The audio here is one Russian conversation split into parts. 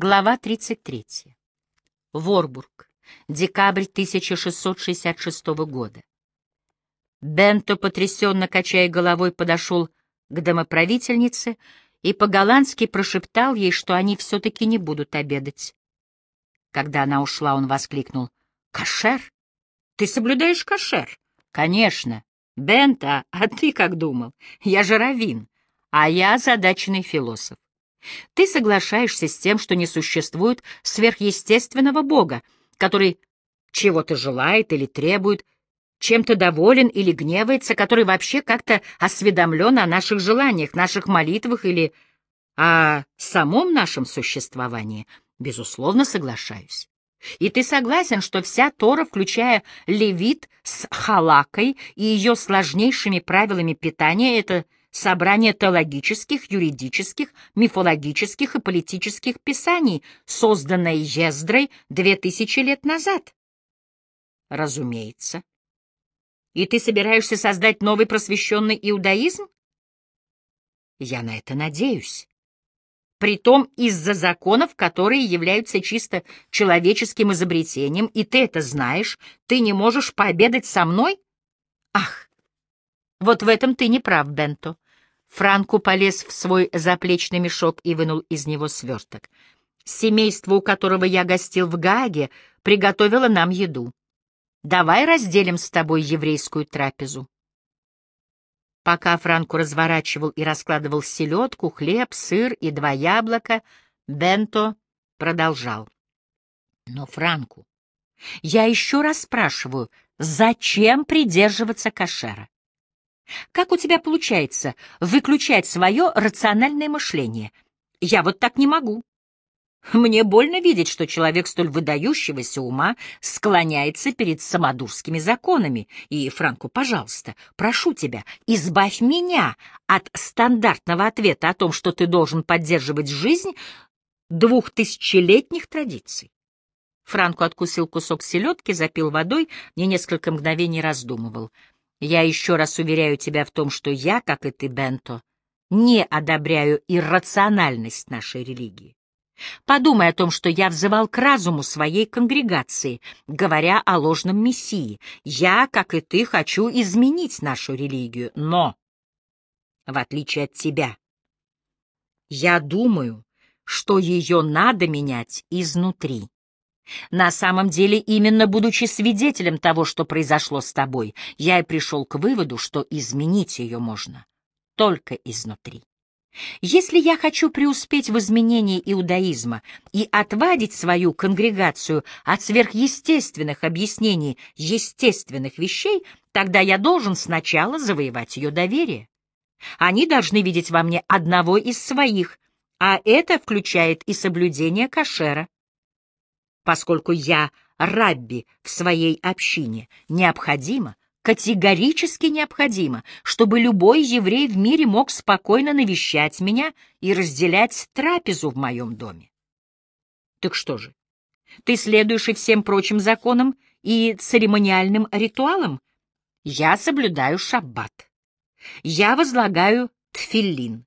Глава 33. Ворбург. Декабрь 1666 года. Бенто, потрясенно качая головой, подошел к домоправительнице и по-голландски прошептал ей, что они все-таки не будут обедать. Когда она ушла, он воскликнул. «Кошер? Ты соблюдаешь кошер?» «Конечно. Бента, а ты как думал? Я же раввин, а я задаченный философ. Ты соглашаешься с тем, что не существует сверхъестественного Бога, который чего-то желает или требует, чем-то доволен или гневается, который вообще как-то осведомлен о наших желаниях, наших молитвах или о самом нашем существовании. Безусловно, соглашаюсь. И ты согласен, что вся Тора, включая Левит с Халакой и ее сложнейшими правилами питания, это собрание теологических, юридических, мифологических и политических писаний, созданное Ездрой две тысячи лет назад? Разумеется. И ты собираешься создать новый просвещенный иудаизм? Я на это надеюсь. Притом из-за законов, которые являются чисто человеческим изобретением, и ты это знаешь, ты не можешь пообедать со мной? Ах, вот в этом ты не прав, Бенто. Франку полез в свой заплечный мешок и вынул из него сверток. Семейство, у которого я гостил в Гааге, приготовило нам еду. Давай разделим с тобой еврейскую трапезу. Пока Франку разворачивал и раскладывал селедку, хлеб, сыр и два яблока, Бенто продолжал. Но, Франку, я еще раз спрашиваю, зачем придерживаться кошера? Как у тебя получается выключать свое рациональное мышление? Я вот так не могу. Мне больно видеть, что человек столь выдающегося ума склоняется перед самодурскими законами. И, Франко, пожалуйста, прошу тебя, избавь меня от стандартного ответа о том, что ты должен поддерживать жизнь двухтысячелетних традиций. Франко откусил кусок селедки, запил водой и несколько мгновений раздумывал — я еще раз уверяю тебя в том, что я, как и ты, Бенто, не одобряю иррациональность нашей религии. Подумай о том, что я взывал к разуму своей конгрегации, говоря о ложном мессии. Я, как и ты, хочу изменить нашу религию, но, в отличие от тебя, я думаю, что ее надо менять изнутри. На самом деле, именно будучи свидетелем того, что произошло с тобой, я и пришел к выводу, что изменить ее можно только изнутри. Если я хочу преуспеть в изменении иудаизма и отвадить свою конгрегацию от сверхъестественных объяснений естественных вещей, тогда я должен сначала завоевать ее доверие. Они должны видеть во мне одного из своих, а это включает и соблюдение кошера поскольку я рабби в своей общине, необходимо, категорически необходимо, чтобы любой еврей в мире мог спокойно навещать меня и разделять трапезу в моем доме. Так что же, ты следуешь и всем прочим законам и церемониальным ритуалам? Я соблюдаю шаббат. Я возлагаю тфиллин.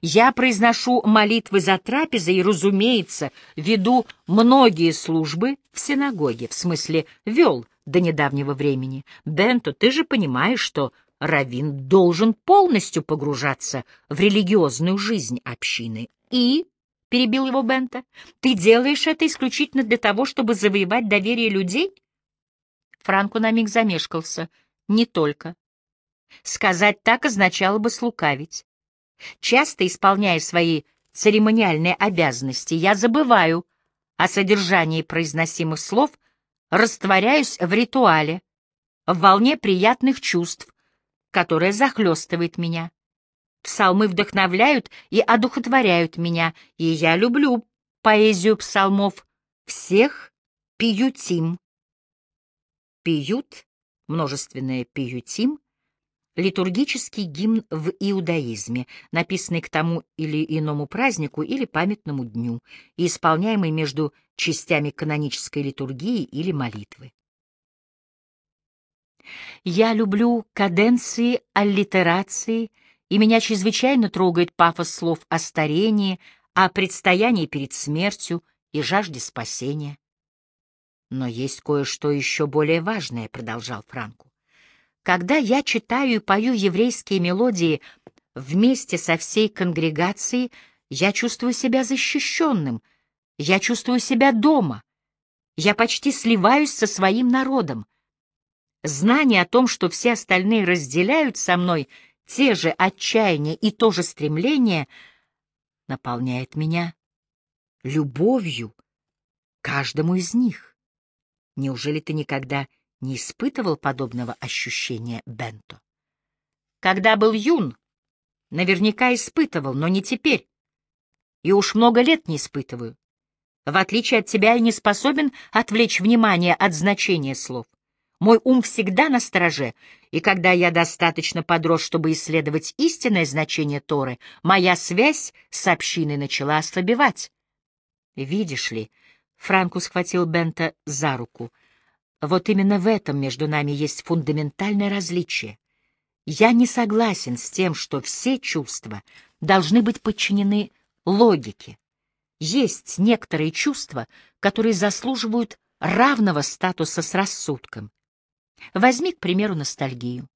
Я произношу молитвы за трапезой и, разумеется, веду многие службы в синагоге, в смысле вел до недавнего времени. Бенто, ты же понимаешь, что раввин должен полностью погружаться в религиозную жизнь общины. И, — перебил его Бенто, — ты делаешь это исключительно для того, чтобы завоевать доверие людей? Франко на миг замешкался. Не только. Сказать так означало бы слукавить. Часто исполняя свои церемониальные обязанности, я забываю о содержании произносимых слов, растворяюсь в ритуале, в волне приятных чувств, которая захлестывает меня. Псалмы вдохновляют и одухотворяют меня, и я люблю поэзию псалмов, всех пиютим. Пиют, множественное пиютим, литургический гимн в иудаизме, написанный к тому или иному празднику или памятному дню и исполняемый между частями канонической литургии или молитвы. Я люблю каденции, аллитерации, и меня чрезвычайно трогает пафос слов о старении, о предстоянии перед смертью и жажде спасения. Но есть кое-что еще более важное, — продолжал Франку. Когда я читаю и пою еврейские мелодии вместе со всей конгрегацией, я чувствую себя защищенным, я чувствую себя дома, я почти сливаюсь со своим народом. Знание о том, что все остальные разделяют со мной те же отчаяния и то же стремление, наполняет меня любовью каждому из них. Неужели ты никогда не испытывал подобного ощущения, Бенто? Когда был юн, наверняка испытывал, но не теперь. И уж много лет не испытываю. В отличие от тебя, я не способен отвлечь внимание от значения слов. Мой ум всегда на стороже, и когда я достаточно подрос, чтобы исследовать истинное значение Торы, моя связь с общиной начала ослабевать. Видишь ли, Франку схватил Бента за руку. Вот именно в этом между нами есть фундаментальное различие. Я не согласен с тем, что все чувства должны быть подчинены логике. Есть некоторые чувства, которые заслуживают равного статуса с рассудком. Возьми, к примеру, ностальгию.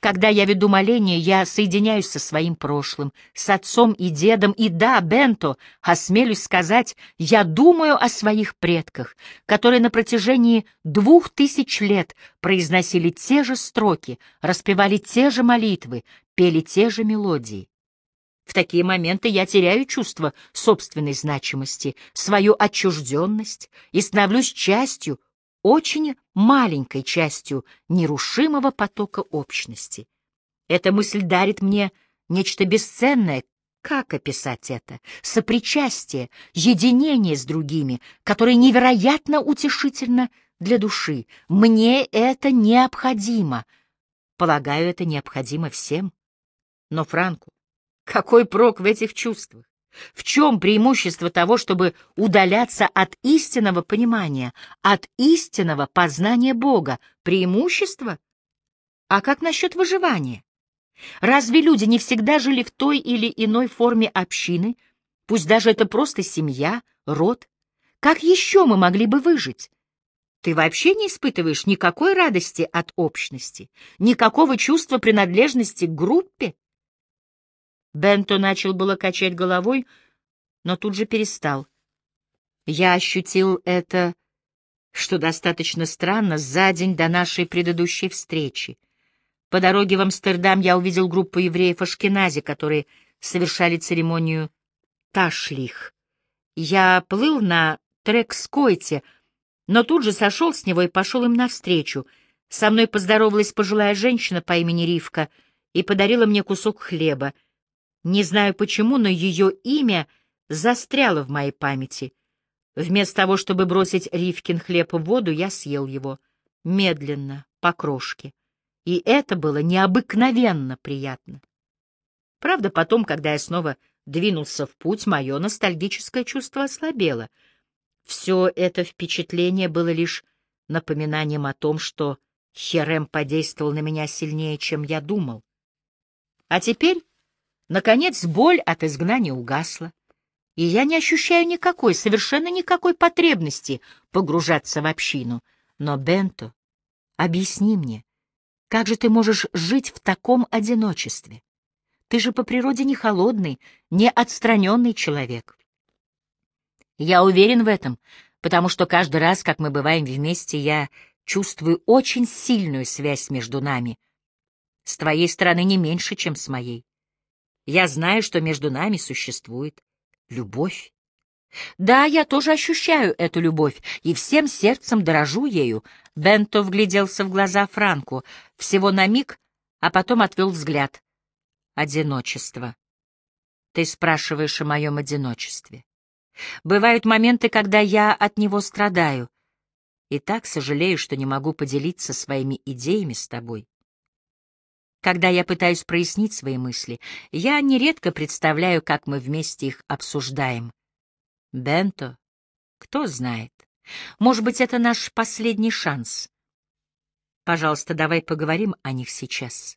Когда я веду моление, я соединяюсь со своим прошлым, с отцом и дедом, и да, Бенто, осмелюсь сказать, я думаю о своих предках, которые на протяжении двух тысяч лет произносили те же строки, распевали те же молитвы, пели те же мелодии. В такие моменты я теряю чувство собственной значимости, свою отчужденность и становлюсь частью очень маленькой частью нерушимого потока общности. Эта мысль дарит мне нечто бесценное. Как описать это? Сопричастие, единение с другими, которое невероятно утешительно для души. Мне это необходимо. Полагаю, это необходимо всем. Но, Франку, какой прок в этих чувствах? В чем преимущество того, чтобы удаляться от истинного понимания, от истинного познания Бога? Преимущество? А как насчет выживания? Разве люди не всегда жили в той или иной форме общины, пусть даже это просто семья, род? Как еще мы могли бы выжить? Ты вообще не испытываешь никакой радости от общности, никакого чувства принадлежности к группе? Бенто начал было качать головой, но тут же перестал. Я ощутил это, что достаточно странно, за день до нашей предыдущей встречи. По дороге в Амстердам я увидел группу евреев Ашкенази, которые совершали церемонию Ташлих. Я плыл на Трекскойте, но тут же сошел с него и пошел им навстречу. Со мной поздоровалась пожилая женщина по имени Ривка и подарила мне кусок хлеба — не знаю почему, но ее имя застряло в моей памяти. Вместо того, чтобы бросить Ривкин хлеб в воду, я съел его. Медленно, по крошке. И это было необыкновенно приятно. Правда, потом, когда я снова двинулся в путь, мое ностальгическое чувство ослабело. Все это впечатление было лишь напоминанием о том, что Херем подействовал на меня сильнее, чем я думал. А теперь Наконец, боль от изгнания угасла, и я не ощущаю никакой, совершенно никакой потребности погружаться в общину. Но, Бенто, объясни мне, как же ты можешь жить в таком одиночестве? Ты же по природе не холодный, не отстраненный человек. Я уверен в этом, потому что каждый раз, как мы бываем вместе, я чувствую очень сильную связь между нами. С твоей стороны не меньше, чем с моей. Я знаю, что между нами существует любовь. Да, я тоже ощущаю эту любовь и всем сердцем дорожу ею. Бенто вгляделся в глаза Франку всего на миг, а потом отвел взгляд. Одиночество. Ты спрашиваешь о моем одиночестве. Бывают моменты, когда я от него страдаю, и так сожалею, что не могу поделиться своими идеями с тобой. Когда я пытаюсь прояснить свои мысли, я нередко представляю, как мы вместе их обсуждаем. Бенто, кто знает, может быть, это наш последний шанс. Пожалуйста, давай поговорим о них сейчас.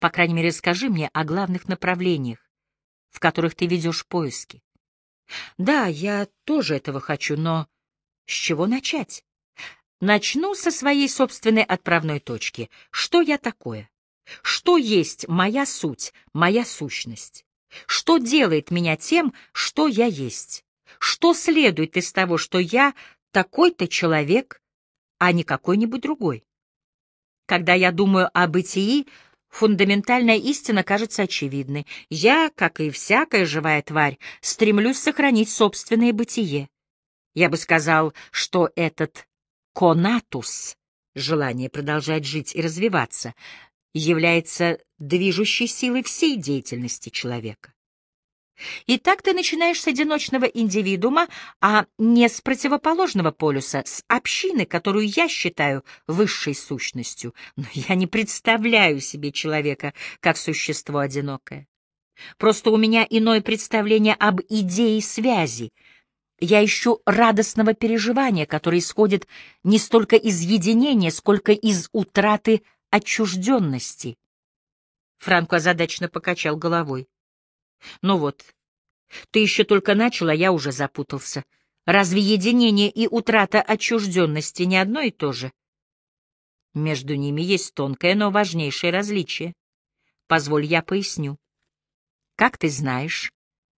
По крайней мере, скажи мне о главных направлениях, в которых ты ведешь поиски. Да, я тоже этого хочу, но с чего начать? Начну со своей собственной отправной точки. Что я такое? Что есть моя суть, моя сущность? Что делает меня тем, что я есть? Что следует из того, что я такой-то человек, а не какой-нибудь другой? Когда я думаю о бытии, фундаментальная истина кажется очевидной. Я, как и всякая живая тварь, стремлюсь сохранить собственное бытие. Я бы сказал, что этот конатус, желание продолжать жить и развиваться, является движущей силой всей деятельности человека. И так ты начинаешь с одиночного индивидуума, а не с противоположного полюса, с общины, которую я считаю высшей сущностью. Но я не представляю себе человека как существо одинокое. Просто у меня иное представление об идее связи. Я ищу радостного переживания, которое исходит не столько из единения, сколько из утраты отчужденности. Франко озадаченно покачал головой. Ну вот, ты еще только начал, а я уже запутался. Разве единение и утрата отчужденности не одно и то же? Между ними есть тонкое, но важнейшее различие. Позволь, я поясню. Как ты знаешь,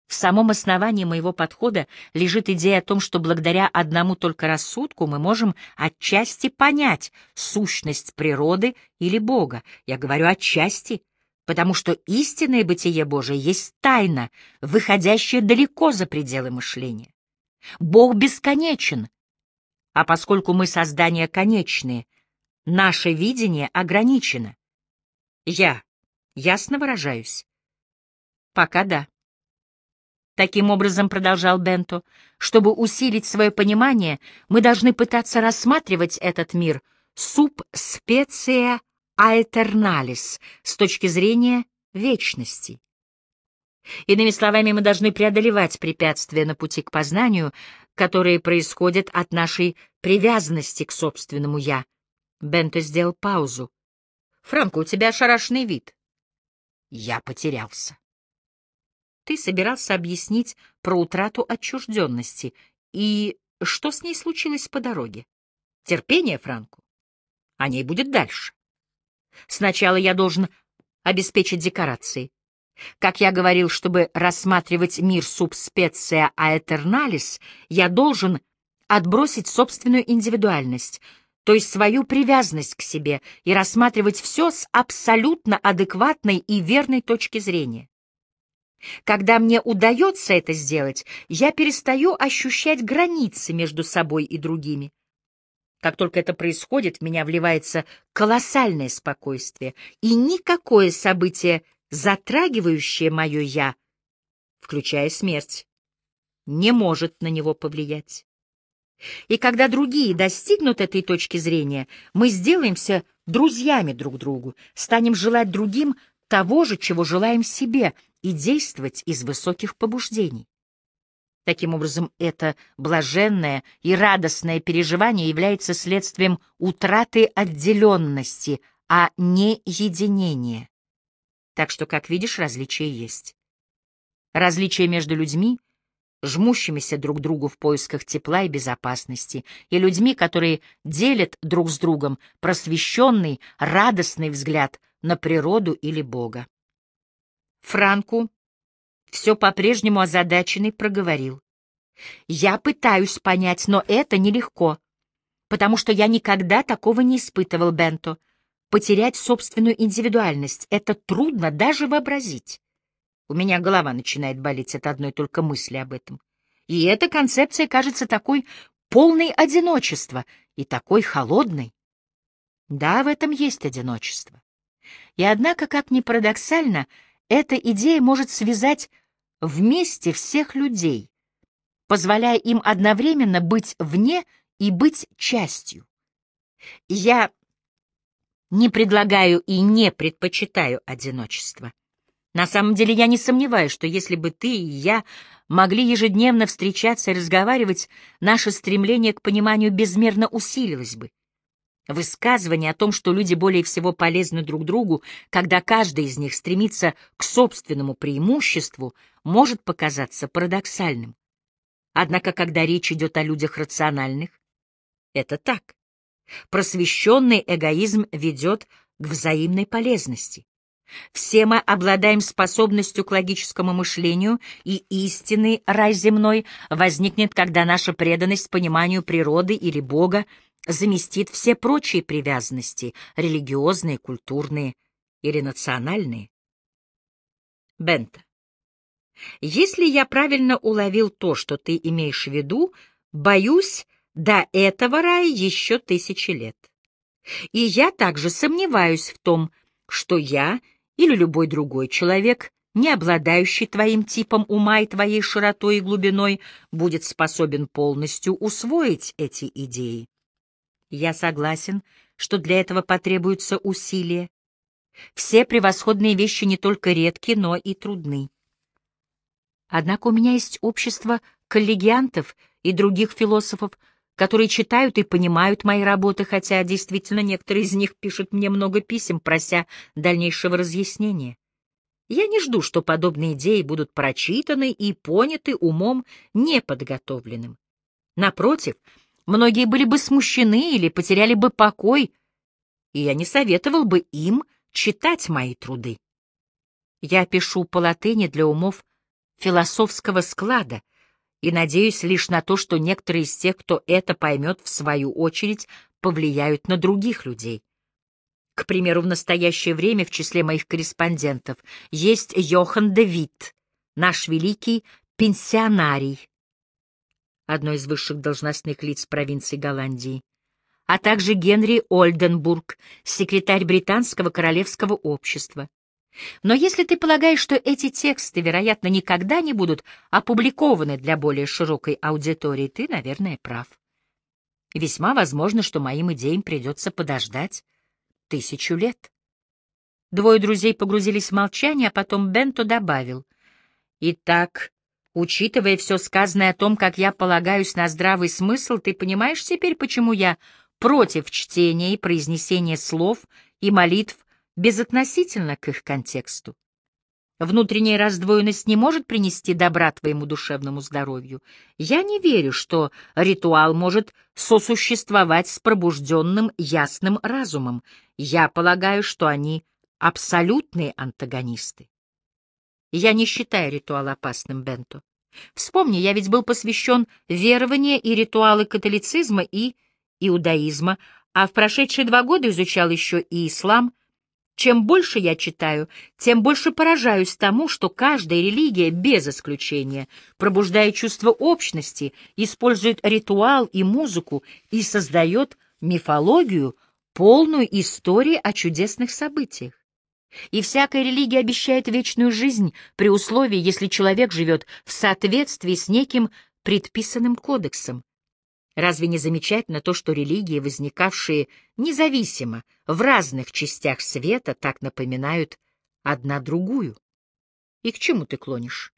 в самом основании моего подхода лежит идея о том, что благодаря одному только рассудку мы можем отчасти понять сущность природы или Бога. Я говорю отчасти, потому что истинное бытие Божие есть тайна, выходящая далеко за пределы мышления. Бог бесконечен, а поскольку мы создания конечные, наше видение ограничено. Я ясно выражаюсь? Пока да. Таким образом, продолжал Бенто, чтобы усилить свое понимание, мы должны пытаться рассматривать этот мир суб специя аэтерналис с точки зрения вечности. Иными словами, мы должны преодолевать препятствия на пути к познанию, которые происходят от нашей привязанности к собственному «я». Бенто сделал паузу. «Франко, у тебя ошарашенный вид». Я потерялся. Ты собирался объяснить про утрату отчужденности. И что с ней случилось по дороге? Терпение, Франко. О ней будет дальше. Сначала я должен обеспечить декорации. Как я говорил, чтобы рассматривать мир субспеция аэтерналис, я должен отбросить собственную индивидуальность, то есть свою привязанность к себе, и рассматривать все с абсолютно адекватной и верной точки зрения. Когда мне удается это сделать, я перестаю ощущать границы между собой и другими. Как только это происходит, в меня вливается колоссальное спокойствие, и никакое событие, затрагивающее мое «я», включая смерть, не может на него повлиять. И когда другие достигнут этой точки зрения, мы сделаемся друзьями друг другу, станем желать другим того же, чего желаем себе, и действовать из высоких побуждений. Таким образом, это блаженное и радостное переживание является следствием утраты отделенности, а не единения. Так что, как видишь, различия есть. Различия между людьми, жмущимися друг другу в поисках тепла и безопасности, и людьми, которые делят друг с другом просвещенный, радостный взгляд на природу или Бога. Франку все по-прежнему озадаченный, проговорил. «Я пытаюсь понять, но это нелегко, потому что я никогда такого не испытывал, Бенто. Потерять собственную индивидуальность — это трудно даже вообразить. У меня голова начинает болеть от одной только мысли об этом. И эта концепция кажется такой полной одиночества и такой холодной. Да, в этом есть одиночество. И однако, как ни парадоксально, — эта идея может связать вместе всех людей, позволяя им одновременно быть вне и быть частью. Я не предлагаю и не предпочитаю одиночество. На самом деле я не сомневаюсь, что если бы ты и я могли ежедневно встречаться и разговаривать, наше стремление к пониманию безмерно усилилось бы. Высказывание о том, что люди более всего полезны друг другу, когда каждый из них стремится к собственному преимуществу, может показаться парадоксальным. Однако, когда речь идет о людях рациональных, это так. Просвещенный эгоизм ведет к взаимной полезности. Все мы обладаем способностью к логическому мышлению, и истинный рай земной возникнет, когда наша преданность пониманию природы или Бога заместит все прочие привязанности, религиозные, культурные или национальные. Бента. Если я правильно уловил то, что ты имеешь в виду, боюсь, до этого рая еще тысячи лет. И я также сомневаюсь в том, что я или любой другой человек, не обладающий твоим типом ума и твоей широтой и глубиной, будет способен полностью усвоить эти идеи. Я согласен, что для этого потребуются усилия. Все превосходные вещи не только редки, но и трудны. Однако у меня есть общество коллегиантов и других философов, которые читают и понимают мои работы, хотя действительно некоторые из них пишут мне много писем, прося дальнейшего разъяснения. Я не жду, что подобные идеи будут прочитаны и поняты умом неподготовленным. Напротив, многие были бы смущены или потеряли бы покой, и я не советовал бы им читать мои труды. Я пишу по латыни для умов философского склада и надеюсь лишь на то, что некоторые из тех, кто это поймет, в свою очередь, повлияют на других людей. К примеру, в настоящее время в числе моих корреспондентов есть Йохан де Витт, наш великий пенсионарий, одно из высших должностных лиц провинции Голландии, а также Генри Ольденбург, секретарь Британского королевского общества. Но если ты полагаешь, что эти тексты, вероятно, никогда не будут опубликованы для более широкой аудитории, ты, наверное, прав. Весьма возможно, что моим идеям придется подождать тысячу лет. Двое друзей погрузились в молчание, а потом Бенто добавил. «Итак, учитывая все сказанное о том, как я полагаюсь на здравый смысл, ты понимаешь теперь, почему я против чтения и произнесения слов и молитв безотносительно к их контексту. Внутренняя раздвоенность не может принести добра твоему душевному здоровью. Я не верю, что ритуал может сосуществовать с пробужденным ясным разумом. Я полагаю, что они абсолютные антагонисты. Я не считаю ритуал опасным, Бенто. Вспомни, я ведь был посвящен верованию и ритуалы католицизма и иудаизма, а в прошедшие два года изучал еще и ислам, чем больше я читаю, тем больше поражаюсь тому, что каждая религия, без исключения, пробуждая чувство общности, использует ритуал и музыку и создает мифологию, полную истории о чудесных событиях. И всякая религия обещает вечную жизнь при условии, если человек живет в соответствии с неким предписанным кодексом. Разве не замечательно то, что религии, возникавшие независимо в разных частях света, так напоминают одна другую? И к чему ты клонишь?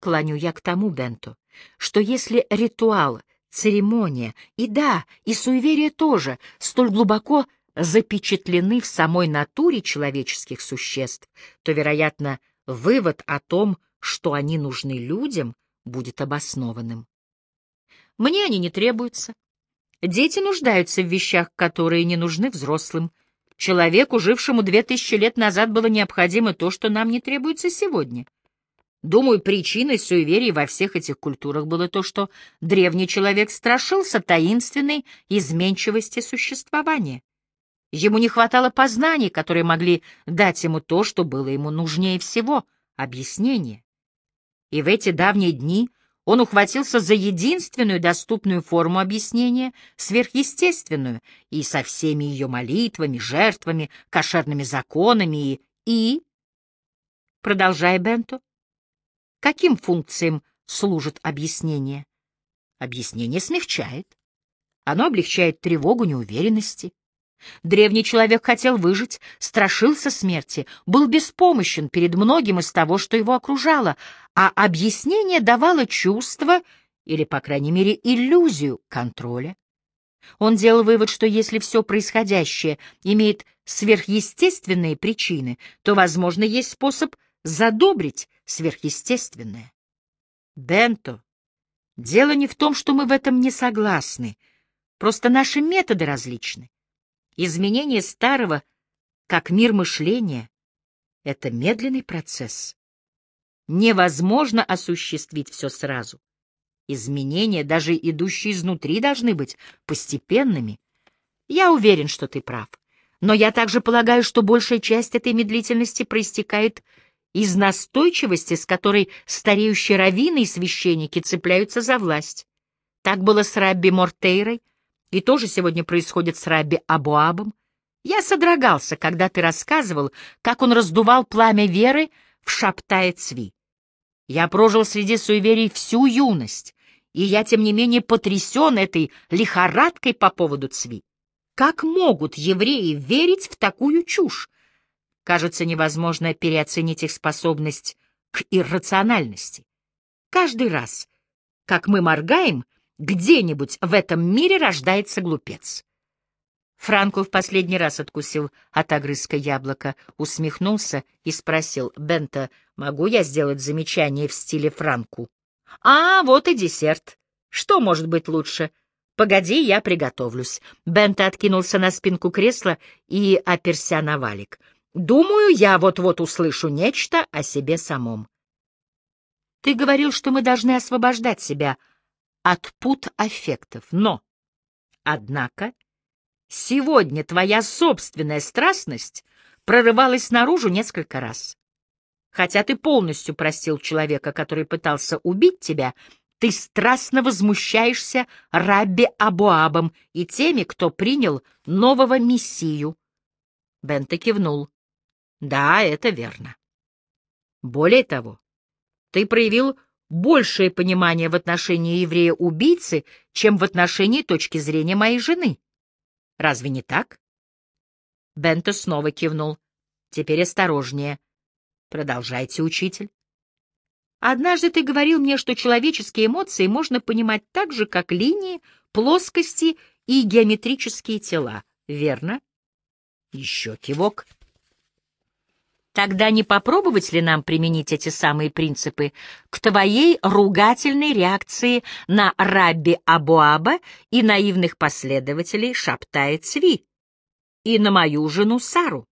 Клоню я к тому, Бенто, что если ритуал, церемония и, да, и суеверие тоже столь глубоко запечатлены в самой натуре человеческих существ, то, вероятно, вывод о том, что они нужны людям, будет обоснованным. Мне они не требуются. Дети нуждаются в вещах, которые не нужны взрослым. Человеку, жившему две тысячи лет назад, было необходимо то, что нам не требуется сегодня. Думаю, причиной суеверий во всех этих культурах было то, что древний человек страшился таинственной изменчивости существования. Ему не хватало познаний, которые могли дать ему то, что было ему нужнее всего — объяснение. И в эти давние дни он ухватился за единственную доступную форму объяснения, сверхъестественную, и со всеми ее молитвами, жертвами, кошерными законами и... и... Продолжай, Бенто. Каким функциям служит объяснение? Объяснение смягчает. Оно облегчает тревогу неуверенности. Древний человек хотел выжить, страшился смерти, был беспомощен перед многим из того, что его окружало, а объяснение давало чувство или, по крайней мере, иллюзию контроля. Он делал вывод, что если все происходящее имеет сверхъестественные причины, то, возможно, есть способ задобрить сверхъестественное. Бенто, Дело не в том, что мы в этом не согласны, просто наши методы различны. Изменение старого, как мир мышления, — это медленный процесс. Невозможно осуществить все сразу. Изменения, даже идущие изнутри, должны быть постепенными. Я уверен, что ты прав. Но я также полагаю, что большая часть этой медлительности проистекает из настойчивости, с которой стареющие раввины и священники цепляются за власть. Так было с Рабби Мортейрой, и тоже сегодня происходит с Рабби Абуабом. Я содрогался, когда ты рассказывал, как он раздувал пламя веры в Шаптае Цви. Я прожил среди суеверий всю юность, и я, тем не менее, потрясен этой лихорадкой по поводу Цви. Как могут евреи верить в такую чушь? Кажется, невозможно переоценить их способность к иррациональности. Каждый раз, как мы моргаем, где-нибудь в этом мире рождается глупец. Франко в последний раз откусил от огрызка яблоко, усмехнулся и спросил, «Бента, могу я сделать замечание в стиле Франку?» «А, вот и десерт. Что может быть лучше?» «Погоди, я приготовлюсь». Бента откинулся на спинку кресла и оперся на валик. «Думаю, я вот-вот услышу нечто о себе самом». «Ты говорил, что мы должны освобождать себя от пут аффектов, но...» «Однако...» Сегодня твоя собственная страстность прорывалась наружу несколько раз. Хотя ты полностью простил человека, который пытался убить тебя, ты страстно возмущаешься Рабби Абуабом и теми, кто принял нового мессию. Бента кивнул. Да, это верно. Более того, ты проявил большее понимание в отношении еврея-убийцы, чем в отношении точки зрения моей жены. Разве не так? Бенто снова кивнул. Теперь осторожнее. Продолжайте, учитель. Однажды ты говорил мне, что человеческие эмоции можно понимать так же, как линии, плоскости и геометрические тела. Верно? Еще кивок. Тогда не попробовать ли нам применить эти самые принципы к твоей ругательной реакции на Рабби Абуаба и наивных последователей Шаптая Цви и на мою жену Сару?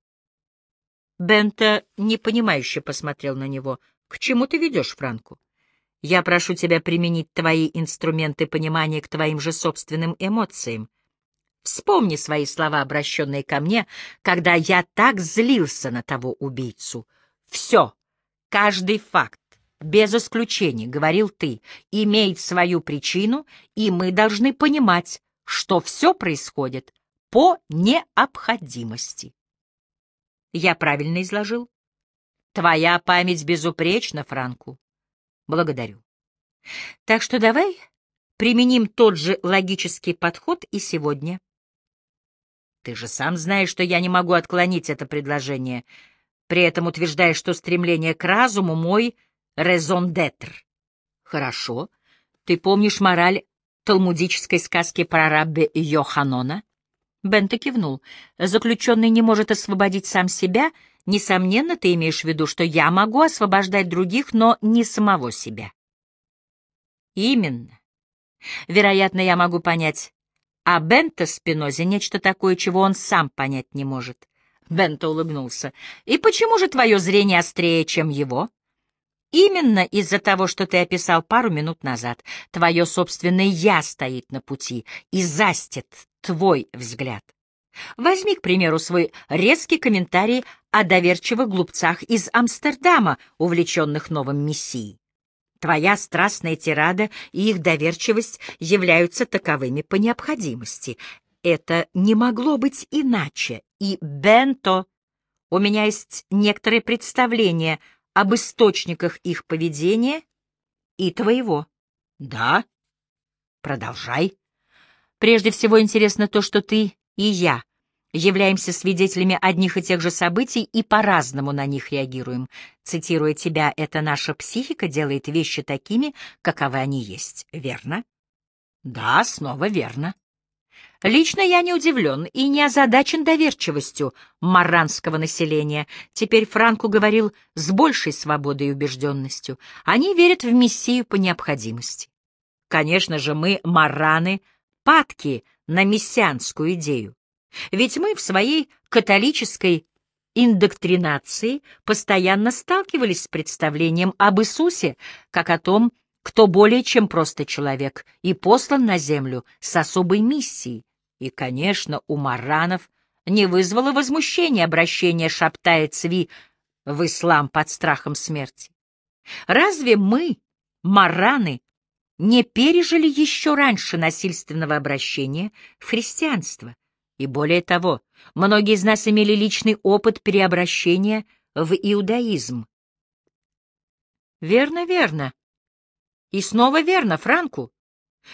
Бента непонимающе посмотрел на него. «К чему ты ведешь, Франку? Я прошу тебя применить твои инструменты понимания к твоим же собственным эмоциям. Вспомни свои слова, обращенные ко мне, когда я так злился на того убийцу. Все, каждый факт, без исключения, говорил ты, имеет свою причину, и мы должны понимать, что все происходит по необходимости. Я правильно изложил? Твоя память безупречна, Франку. Благодарю. Так что давай применим тот же логический подход и сегодня. Ты же сам знаешь, что я не могу отклонить это предложение, при этом утверждая, что стремление к разуму — мой резон d'être. Хорошо. Ты помнишь мораль талмудической сказки про рабби Йоханона? Бента кивнул. Заключенный не может освободить сам себя. Несомненно, ты имеешь в виду, что я могу освобождать других, но не самого себя. Именно. Вероятно, я могу понять а Бента Спинозе нечто такое, чего он сам понять не может. Бента улыбнулся. «И почему же твое зрение острее, чем его?» «Именно из-за того, что ты описал пару минут назад. Твое собственное «я» стоит на пути и застит твой взгляд. Возьми, к примеру, свой резкий комментарий о доверчивых глупцах из Амстердама, увлеченных новым мессией. Твоя страстная тирада и их доверчивость являются таковыми по необходимости. Это не могло быть иначе. И, Бенто, у меня есть некоторые представления об источниках их поведения и твоего. Да? Продолжай. Прежде всего интересно то, что ты и я — являемся свидетелями одних и тех же событий и по-разному на них реагируем. Цитируя тебя, это наша психика делает вещи такими, каковы они есть, верно? Да, снова верно. Лично я не удивлен и не озадачен доверчивостью маранского населения. Теперь Франку говорил с большей свободой и убежденностью. Они верят в Мессию по необходимости. конечно же, мы, мараны, падки на мессианскую идею. Ведь мы в своей католической индоктринации постоянно сталкивались с представлением об Иисусе, как о том, кто более чем просто человек и послан на землю с особой миссией. И, конечно, у маранов не вызвало возмущения обращение Шаптая Цви в ислам под страхом смерти. Разве мы, мараны, не пережили еще раньше насильственного обращения в христианство? И более того, многие из нас имели личный опыт переобращения в иудаизм. Верно, верно. И снова верно, Франку.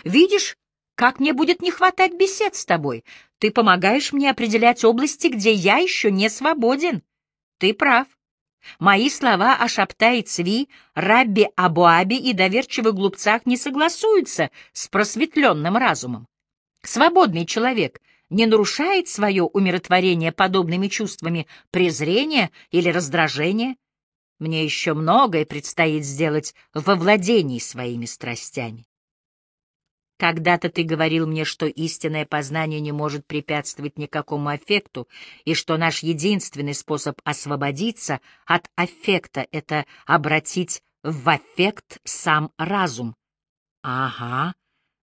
Видишь, как мне будет не хватать бесед с тобой. Ты помогаешь мне определять области, где я еще не свободен. Ты прав. Мои слова о Шапта и Цви, Рабби Абуабе и доверчивых глупцах не согласуются с просветленным разумом. Свободный человек не нарушает свое умиротворение подобными чувствами презрения или раздражения. Мне еще многое предстоит сделать во владении своими страстями. Когда-то ты говорил мне, что истинное познание не может препятствовать никакому аффекту, и что наш единственный способ освободиться от аффекта — это обратить в аффект сам разум. Ага.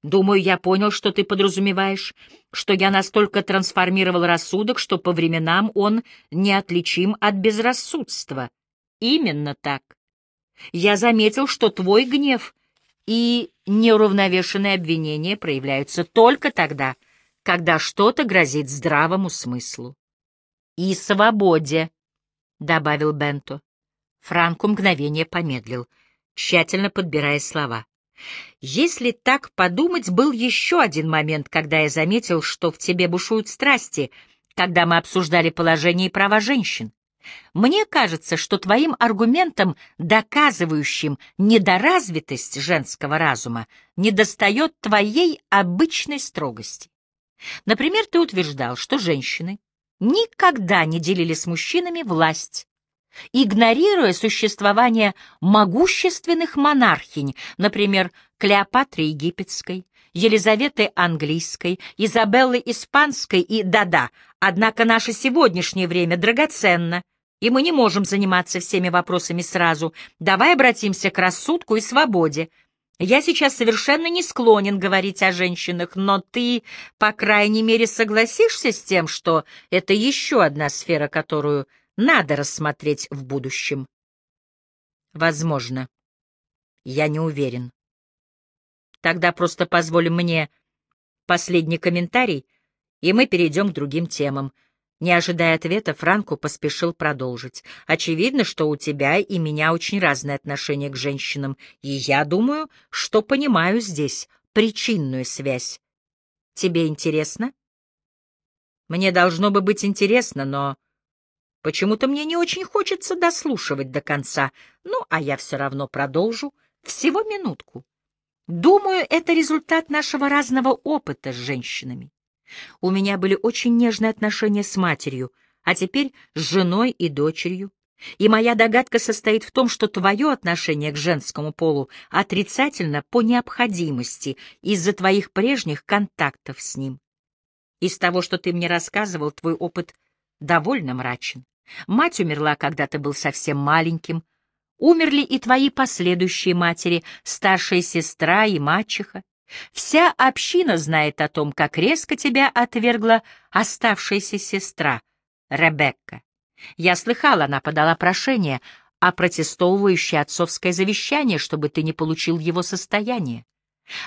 Думаю, я понял, что ты подразумеваешь, что я настолько трансформировал рассудок, что по временам он неотличим от безрассудства. Именно так. Я заметил, что твой гнев и неуравновешенные обвинения проявляются только тогда, когда что-то грозит здравому смыслу. «И свободе», — добавил Бенто. Франко мгновение помедлил, тщательно подбирая слова. «Если так подумать, был еще один момент, когда я заметил, что в тебе бушуют страсти, когда мы обсуждали положение и права женщин. Мне кажется, что твоим аргументом, доказывающим недоразвитость женского разума, недостает твоей обычной строгости. Например, ты утверждал, что женщины никогда не делили с мужчинами власть, игнорируя существование могущественных монархинь, например, Клеопатры Египетской, Елизаветы Английской, Изабеллы Испанской и да-да, однако наше сегодняшнее время драгоценно — и мы не можем заниматься всеми вопросами сразу. Давай обратимся к рассудку и свободе. Я сейчас совершенно не склонен говорить о женщинах, но ты, по крайней мере, согласишься с тем, что это еще одна сфера, которую надо рассмотреть в будущем. Возможно. Я не уверен. Тогда просто позволь мне последний комментарий, и мы перейдем к другим темам. Не ожидая ответа, Франко поспешил продолжить. «Очевидно, что у тебя и меня очень разные отношения к женщинам, и я думаю, что понимаю здесь причинную связь. Тебе интересно?» «Мне должно бы быть интересно, но почему-то мне не очень хочется дослушивать до конца. Ну, а я все равно продолжу. Всего минутку. Думаю, это результат нашего разного опыта с женщинами. У меня были очень нежные отношения с матерью, а теперь с женой и дочерью. И моя догадка состоит в том, что твое отношение к женскому полу отрицательно по необходимости из-за твоих прежних контактов с ним. Из того, что ты мне рассказывал, твой опыт довольно мрачен. Мать умерла, когда ты был совсем маленьким. Умерли и твои последующие матери, старшая сестра и мачеха. Вся община знает о том, как резко тебя отвергла оставшаяся сестра, Ребекка. Я слыхала, она подала прошение, о протестовывающее отцовское завещание, чтобы ты не получил его состояние.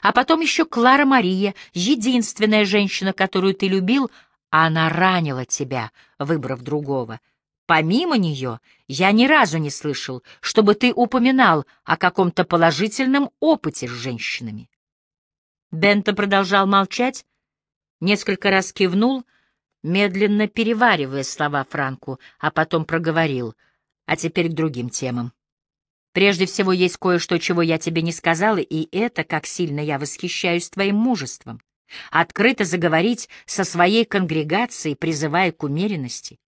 А потом еще Клара Мария, единственная женщина, которую ты любил, она ранила тебя, выбрав другого. Помимо нее, я ни разу не слышал, чтобы ты упоминал о каком-то положительном опыте с женщинами. Бента продолжал молчать, несколько раз кивнул, медленно переваривая слова Франку, а потом проговорил. А теперь к другим темам. Прежде всего, есть кое-что, чего я тебе не сказала, и это, как сильно я восхищаюсь твоим мужеством. Открыто заговорить со своей конгрегацией, призывая к умеренности.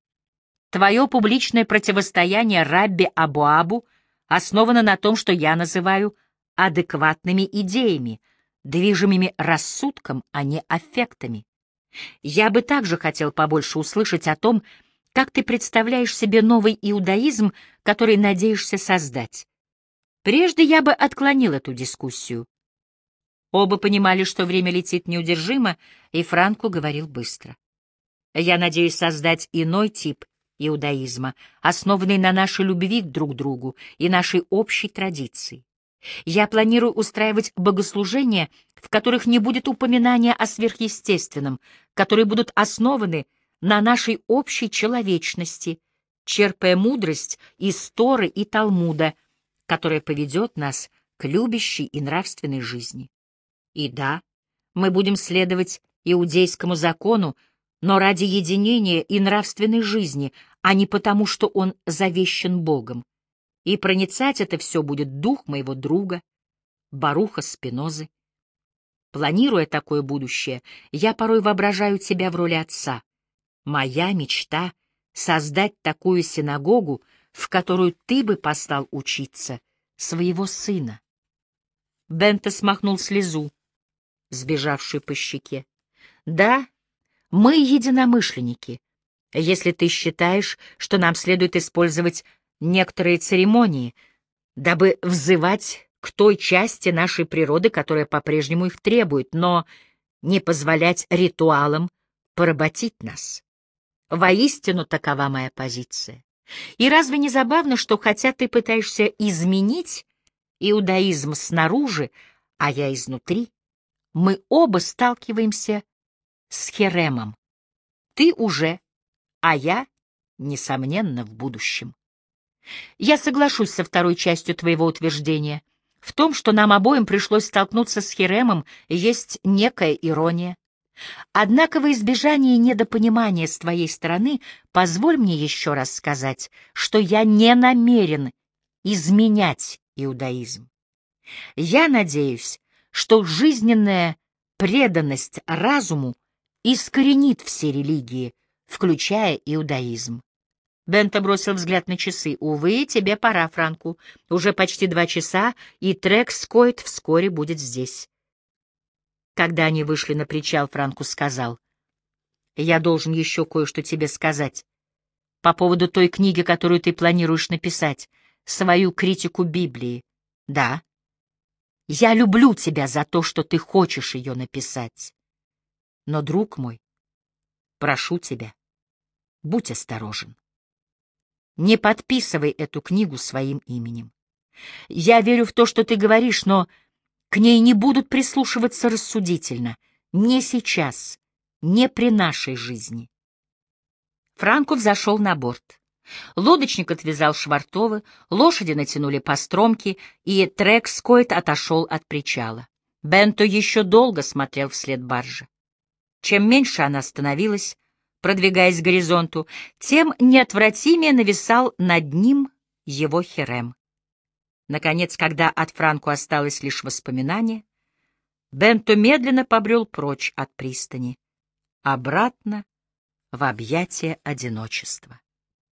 Твое публичное противостояние Рабби Абуабу основано на том, что я называю адекватными идеями — движимыми рассудком, а не аффектами. Я бы также хотел побольше услышать о том, как ты представляешь себе новый иудаизм, который надеешься создать. Прежде я бы отклонил эту дискуссию. Оба понимали, что время летит неудержимо, и Франко говорил быстро. Я надеюсь создать иной тип иудаизма, основанный на нашей любви друг к другу и нашей общей традиции. Я планирую устраивать богослужения, в которых не будет упоминания о сверхъестественном, которые будут основаны на нашей общей человечности, черпая мудрость из Торы и Талмуда, которая поведет нас к любящей и нравственной жизни. И да, мы будем следовать иудейскому закону, но ради единения и нравственной жизни, а не потому, что он завещен Богом. И проницать это все будет дух моего друга, Баруха Спинозы. Планируя такое будущее, я порой воображаю тебя в роли отца. Моя мечта — создать такую синагогу, в которую ты бы послал учиться своего сына. Бента смахнул слезу, сбежавшую по щеке. Да, мы единомышленники, если ты считаешь, что нам следует использовать некоторые церемонии, дабы взывать к той части нашей природы, которая по-прежнему их требует, но не позволять ритуалам поработить нас. Воистину такова моя позиция. И разве не забавно, что хотя ты пытаешься изменить иудаизм снаружи, а я изнутри, мы оба сталкиваемся с Херемом. Ты уже, а я, несомненно, в будущем. Я соглашусь со второй частью твоего утверждения. В том, что нам обоим пришлось столкнуться с Херемом, есть некая ирония. Однако во избежание недопонимания с твоей стороны позволь мне еще раз сказать, что я не намерен изменять иудаизм. Я надеюсь, что жизненная преданность разуму искоренит все религии, включая иудаизм. Бента бросил взгляд на часы. «Увы, тебе пора, Франку. Уже почти два часа, и трек Скойт вскоре будет здесь». Когда они вышли на причал, Франку сказал. «Я должен еще кое-что тебе сказать. По поводу той книги, которую ты планируешь написать. Свою критику Библии. Да. Я люблю тебя за то, что ты хочешь ее написать. Но, друг мой, прошу тебя, будь осторожен. Не подписывай эту книгу своим именем. Я верю в то, что ты говоришь, но к ней не будут прислушиваться рассудительно. Не сейчас, не при нашей жизни. Франков зашел на борт. Лодочник отвязал швартовы, лошади натянули постромки, и трек Скойт отошел от причала. Бенто еще долго смотрел вслед баржи. Чем меньше она становилась, продвигаясь к горизонту, тем неотвратимее нависал над ним его Херем. Наконец, когда от Франку осталось лишь воспоминание, Бенто медленно побрел прочь от пристани, обратно в объятия одиночества.